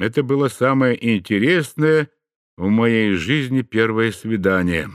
Это было самое интересное в моей жизни первое свидание.